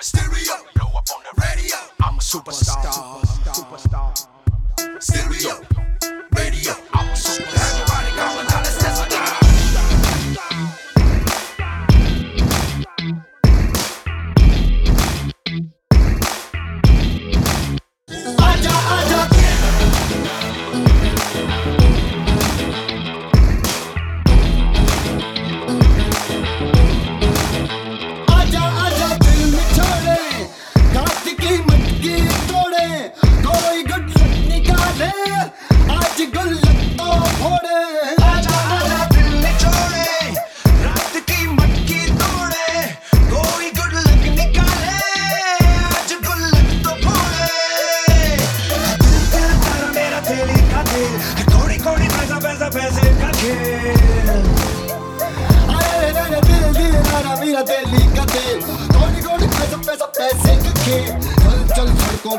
stereo, blow up on the radio. I'm a superstar. superstar. superstar. Stereo.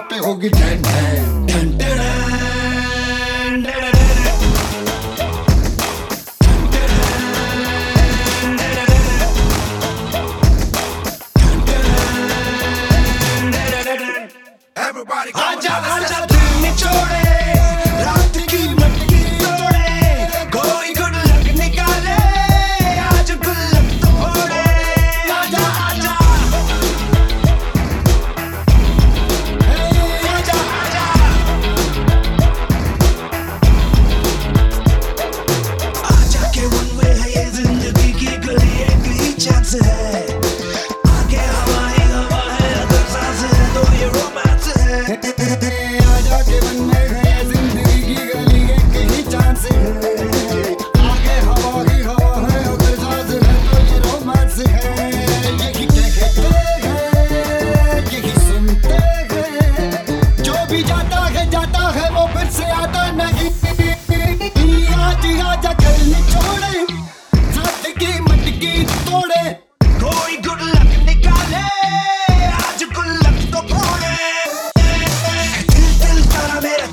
पे होगी डैन डैन डैन डैन डैन Everybody, come on,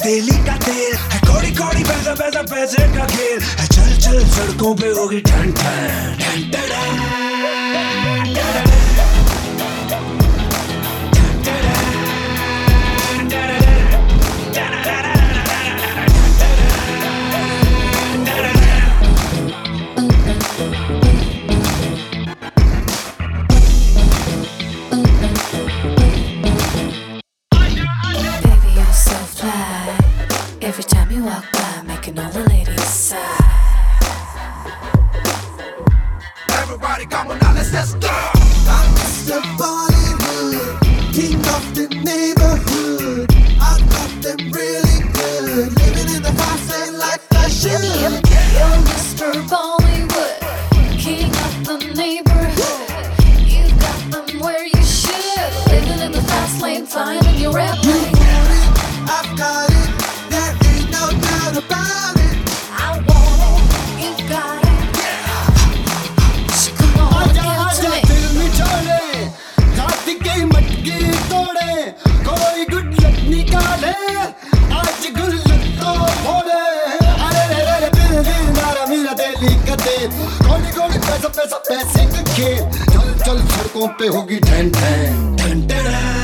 तेली का तेल है, कोड़ी कोड़ी पैसा पैसा पैसे का खेल है। चल चल सड़कों पे होगी ठंड ठंड ठंड ठंड walk by, making all the ladies sigh. Everybody come on now, let's just go. I'm Mr. Bollywood, king of the neighborhood. I got them really good, living in the fast lane like I should. You're Mr. Bollywood, king of the neighborhood. You got them where you should, living in the fast lane, finding your rap. Singh खेल। चल चल सड़कों पे होगी ठंड ठंड ठंड ठन